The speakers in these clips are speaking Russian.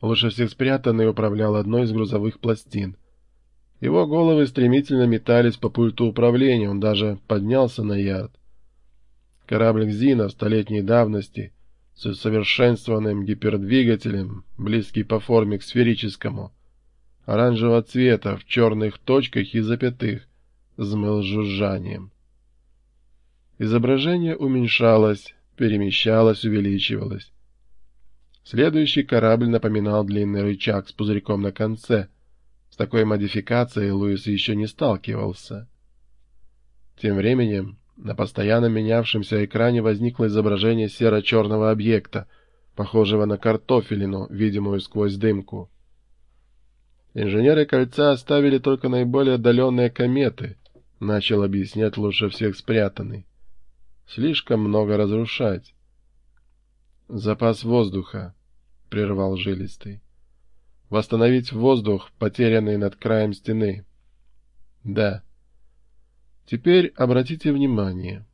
Лучше всех спрятанный управлял одной из грузовых пластин. Его головы стремительно метались по пульту управления, он даже поднялся на ярд. Корабль Зина столетней давности с усовершенствованным гипердвигателем, близкий по форме к сферическому, оранжевого цвета в черных точках и запятых, взмыл жужжанием. Изображение уменьшалось, перемещалось, увеличивалось. Следующий корабль напоминал длинный рычаг с пузырьком на конце. С такой модификацией Луис еще не сталкивался. Тем временем на постоянно менявшемся экране возникло изображение серо-черного объекта, похожего на картофелину, видимую сквозь дымку. Инженеры кольца оставили только наиболее отдаленные кометы, начал объяснять лучше всех спрятанный. Слишком много разрушать. Запас воздуха. — прервал жилистый. «Восстановить воздух, потерянный над краем стены». «Да». «Теперь обратите внимание».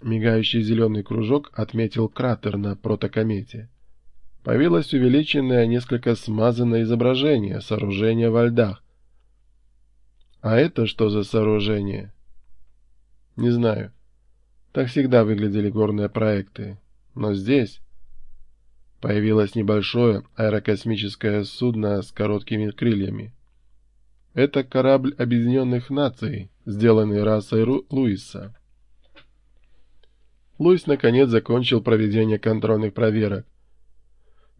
Мигающий зеленый кружок отметил кратер на протокомете. Появилось увеличенное, несколько смазанное изображение сооружения во льдах. А это что за сооружение? Не знаю. Так всегда выглядели горные проекты. Но здесь... Появилось небольшое аэрокосмическое судно с короткими крыльями. Это корабль Объединенных Наций, сделанный расой Ру Луиса. Луис наконец закончил проведение контрольных проверок.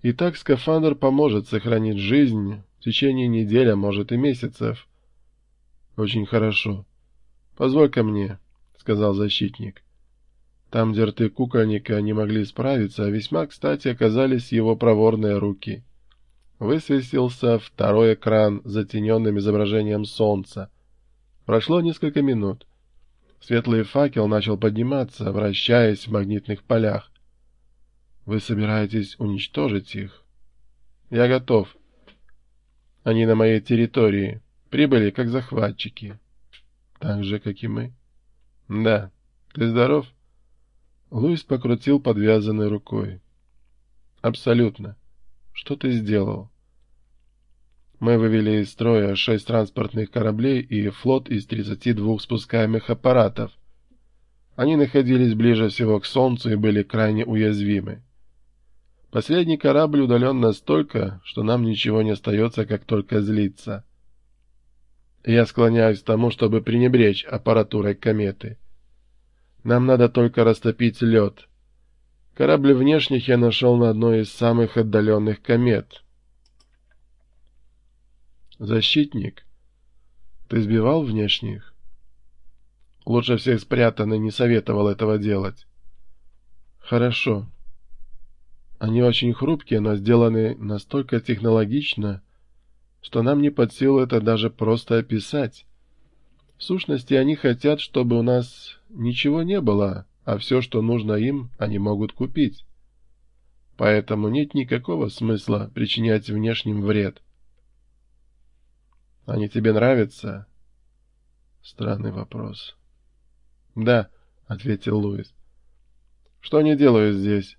Итак, скафандр поможет сохранить жизнь в течение недели, а может и месяцев. Очень хорошо. Позволь-ка мне, — сказал защитник. Там, где рты кукольника не могли справиться, а весьма кстати оказались его проворные руки. Высвистился второй экран с затененным изображением солнца. Прошло несколько минут. Светлый факел начал подниматься, вращаясь в магнитных полях. Вы собираетесь уничтожить их? Я готов. Они на моей территории. Прибыли как захватчики. Так же, как и мы. Да. Ты здоров? — Луис покрутил подвязанной рукой. «Абсолютно. Что ты сделал?» Мы вывели из строя шесть транспортных кораблей и флот из 32 спускаемых аппаратов. Они находились ближе всего к Солнцу и были крайне уязвимы. Последний корабль удален настолько, что нам ничего не остается, как только злиться. Я склоняюсь к тому, чтобы пренебречь аппаратурой кометы. Нам надо только растопить лед. Корабль внешних я нашел на одной из самых отдаленных комет. Защитник, ты сбивал внешних? Лучше всех спрятанный не советовал этого делать. Хорошо. Они очень хрупкие, но сделаны настолько технологично, что нам не под силу это даже просто описать. В сущности, они хотят, чтобы у нас ничего не было, а все, что нужно им, они могут купить. Поэтому нет никакого смысла причинять внешним вред. Они тебе нравятся? Странный вопрос. Да, ответил Луис. Что они делают здесь?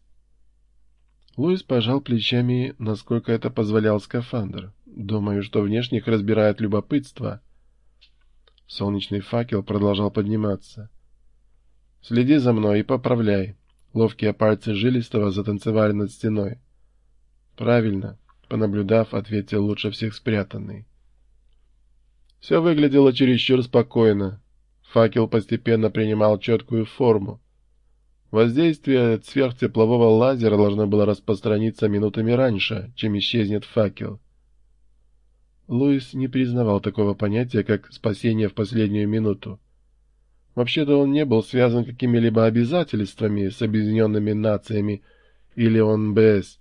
Луис пожал плечами, насколько это позволял скафандр. Думаю, что внешних разбирает любопытство. Солнечный факел продолжал подниматься. Следи за мной и поправляй. Ловкие пальцы жилистого затанцевали над стеной. Правильно, понаблюдав, ответил лучше всех спрятанный. Все выглядело чересчур спокойно. Факел постепенно принимал четкую форму. Воздействие сверхтеплового лазера должно было распространиться минутами раньше, чем исчезнет факел. Луис не признавал такого понятия, как спасение в последнюю минуту. Вообще-то он не был связан какими-либо обязательствами с Объединенными Нациями или ОНБС,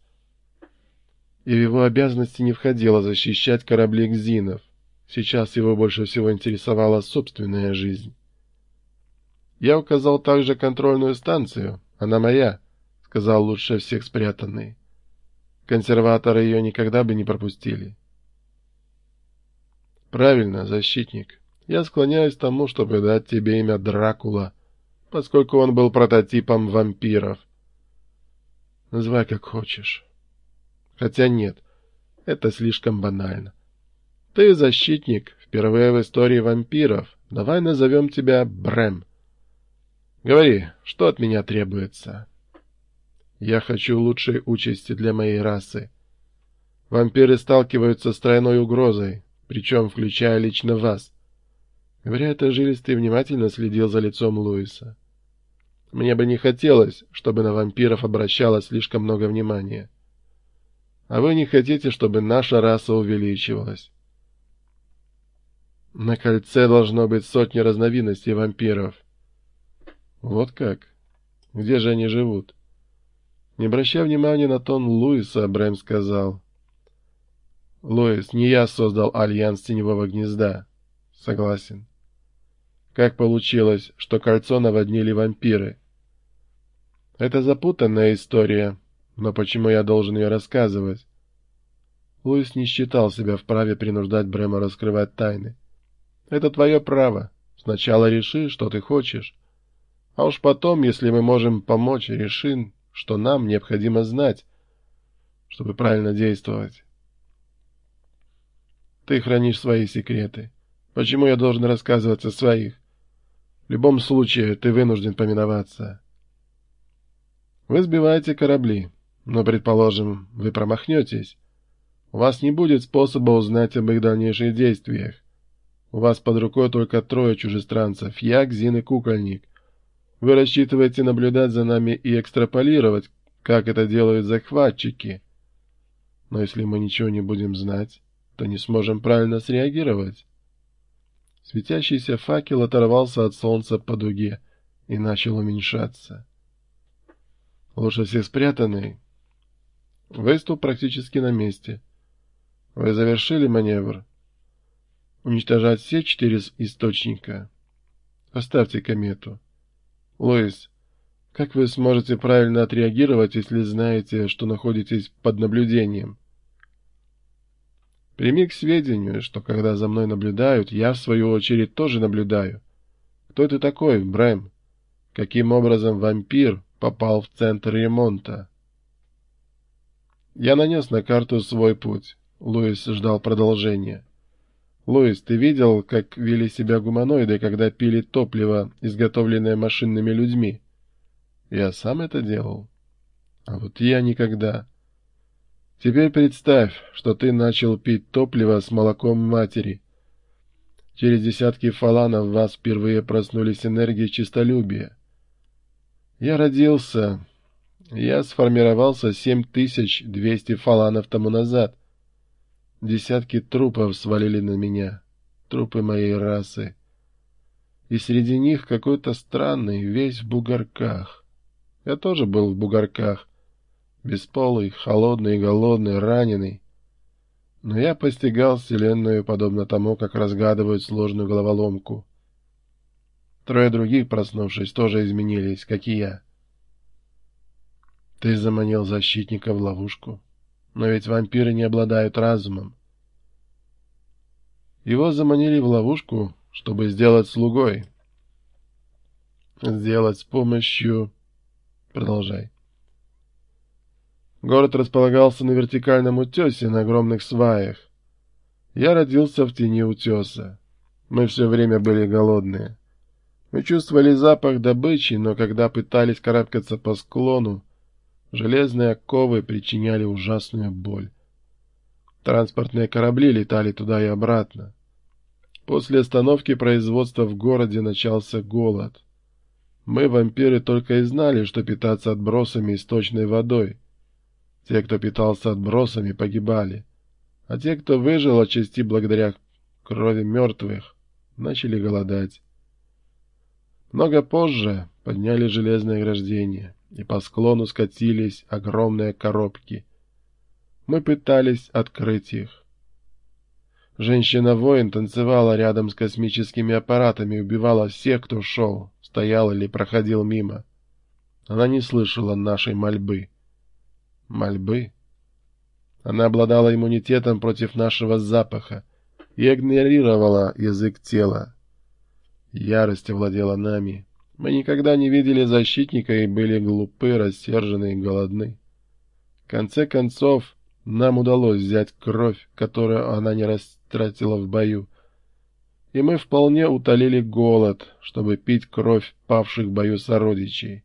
и в его обязанности не входило защищать корабли Гзинов. Сейчас его больше всего интересовала собственная жизнь. «Я указал также контрольную станцию. Она моя», — сказал лучше всех спрятанный. «Консерваторы ее никогда бы не пропустили». «Правильно, защитник. Я склоняюсь к тому, чтобы дать тебе имя Дракула, поскольку он был прототипом вампиров. Называй как хочешь. Хотя нет, это слишком банально. Ты защитник, впервые в истории вампиров. Давай назовем тебя Брэм. Говори, что от меня требуется? Я хочу лучшей участи для моей расы. Вампиры сталкиваются с тройной угрозой, причем включая лично вас. Говоря это, жилистый внимательно следил за лицом Луиса. Мне бы не хотелось, чтобы на вампиров обращалось слишком много внимания. А вы не хотите, чтобы наша раса увеличивалась. На кольце должно быть сотни разновидностей вампиров. Вот как? Где же они живут? Не обращая внимания на тон Луиса, Брэм сказал. Луис, не я создал альянс Теневого Гнезда. Согласен. Как получилось, что кольцо наводнили вампиры? Это запутанная история, но почему я должен ее рассказывать? Луис не считал себя вправе принуждать Брэма раскрывать тайны. Это твое право. Сначала реши, что ты хочешь. А уж потом, если мы можем помочь, решим, что нам необходимо знать, чтобы правильно действовать. Ты хранишь свои секреты. Почему я должен рассказывать о своих? В любом случае, ты вынужден поминоваться. Вы сбиваете корабли, но, предположим, вы промахнетесь. У вас не будет способа узнать об их дальнейших действиях. У вас под рукой только трое чужестранцев — я, Гзин и Кукольник. Вы рассчитываете наблюдать за нами и экстраполировать, как это делают захватчики. Но если мы ничего не будем знать, то не сможем правильно среагировать. Светящийся факел оторвался от солнца по дуге и начал уменьшаться. Лучше всех спрятанный. Выступ практически на месте. Вы завершили маневр? Уничтожать все четыре источника. Оставьте комету. Лоис, как вы сможете правильно отреагировать, если знаете, что находитесь под наблюдением? Прими к сведению, что когда за мной наблюдают, я, в свою очередь, тоже наблюдаю. Кто ты такой, Брэм? Каким образом вампир попал в центр ремонта? Я нанес на карту свой путь. Луис ждал продолжения. Луис, ты видел, как вели себя гуманоиды, когда пили топливо, изготовленное машинными людьми? Я сам это делал. А вот я никогда. Теперь представь, что ты начал пить топливо с молоком матери. Через десятки фаланов в вас впервые проснулись энергии чистолюбия. Я родился... Я сформировался 7200 фаланов тому назад — Десятки трупов свалили на меня, трупы моей расы. И среди них какой-то странный, весь в бугорках. Я тоже был в бугорках, бесполый, холодный, голодный, раненый. Но я постигал Вселенную, подобно тому, как разгадывают сложную головоломку. Трое других, проснувшись, тоже изменились, как и я. Ты заманил защитника в ловушку. Но ведь вампиры не обладают разумом. Его заманили в ловушку, чтобы сделать слугой. Сделать с помощью... Продолжай. Город располагался на вертикальном утесе на огромных сваях. Я родился в тени утеса. Мы все время были голодные. Мы чувствовали запах добычи, но когда пытались карабкаться по склону, Железные оковы причиняли ужасную боль. Транспортные корабли летали туда и обратно. После остановки производства в городе начался голод. Мы, вампиры, только и знали, что питаться отбросами и сточной водой. Те, кто питался отбросами, погибали. А те, кто выжил отчасти благодаря крови мертвых, начали голодать. Много позже подняли железное ограждение и по склону скатились огромные коробки. Мы пытались открыть их. Женщина-воин танцевала рядом с космическими аппаратами и убивала всех, кто шел, стоял или проходил мимо. Она не слышала нашей мольбы. Мольбы? Она обладала иммунитетом против нашего запаха и игнорировала язык тела. Ярость овладела нами. Мы никогда не видели защитника и были глупы, рассержены и голодны. В конце концов, Нам удалось взять кровь, которую она не растратила в бою. И мы вполне утолили голод, чтобы пить кровь павших в бою сородичей.